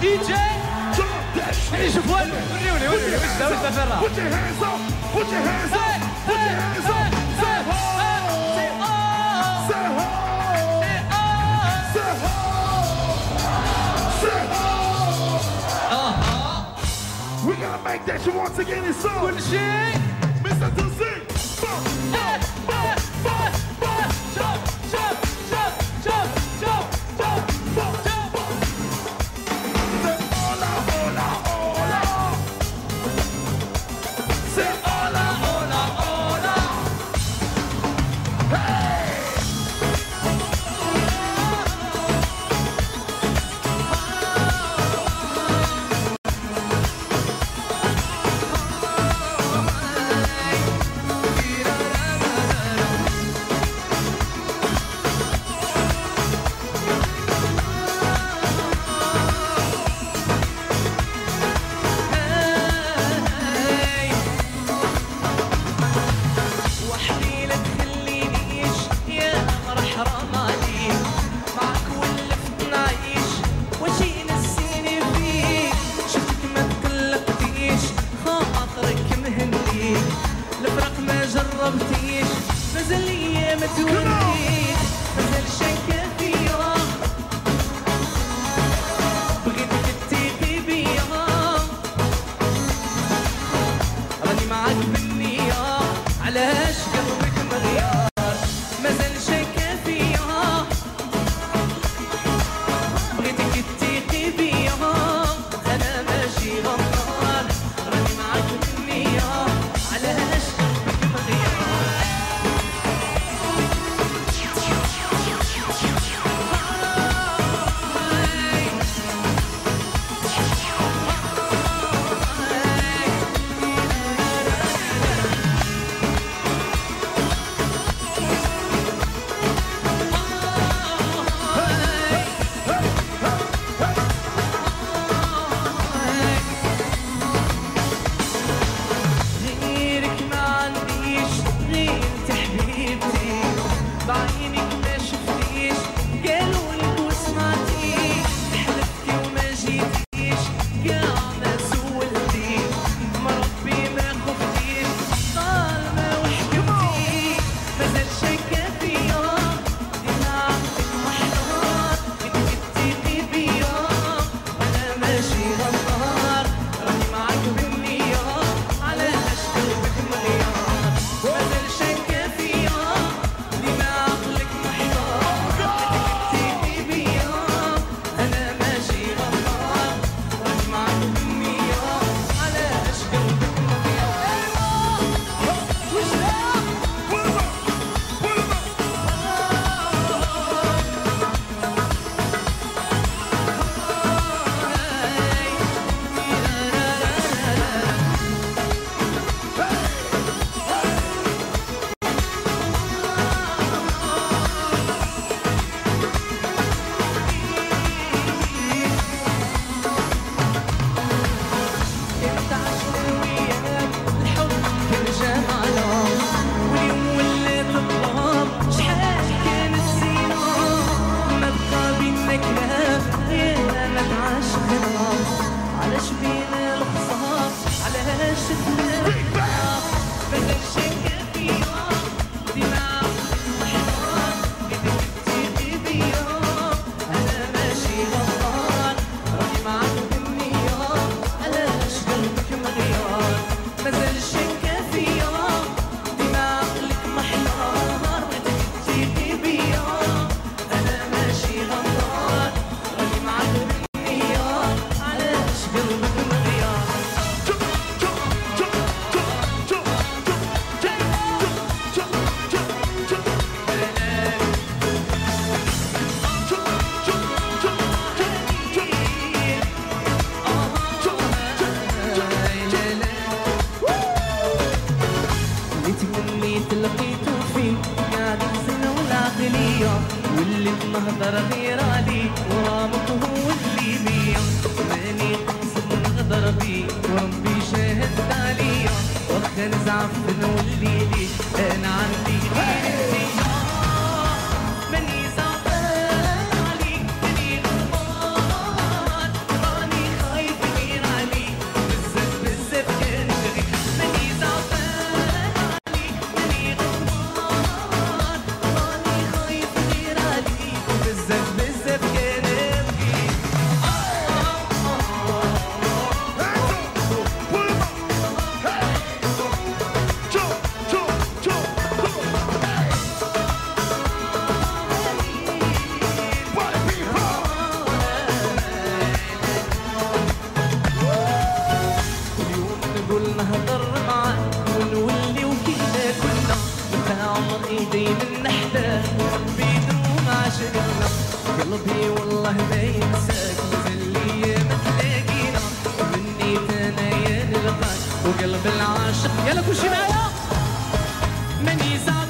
DJ. Drop that shit. Hey, what are you doing? What are you doing? Put your hands up. Put your hands up. Put your hands up. We're gonna make that shit once again in song. Good. Mr. Dustin. by She'll never love. تقولي تلقيتو فيه نادي الزن والعقلي واللي بمهضر غير علي ورامك هو اللي بيا ماني قصد نغدر بيه وربي شاهد عليا وخا نزعف نولي ليه قلبي والله ما ينساك. وزلية ما تلاقي نار. مني أنا يا نلقاك وقلب العاشق. يلا كل شي معايا. ماني زعلان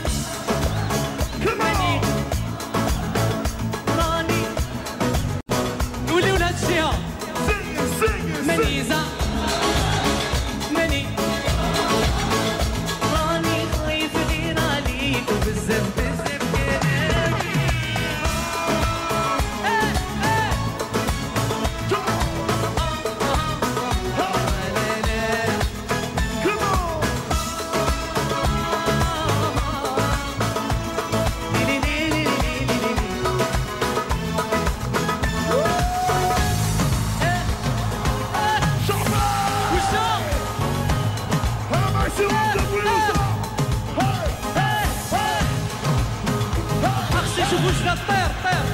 fair, fair.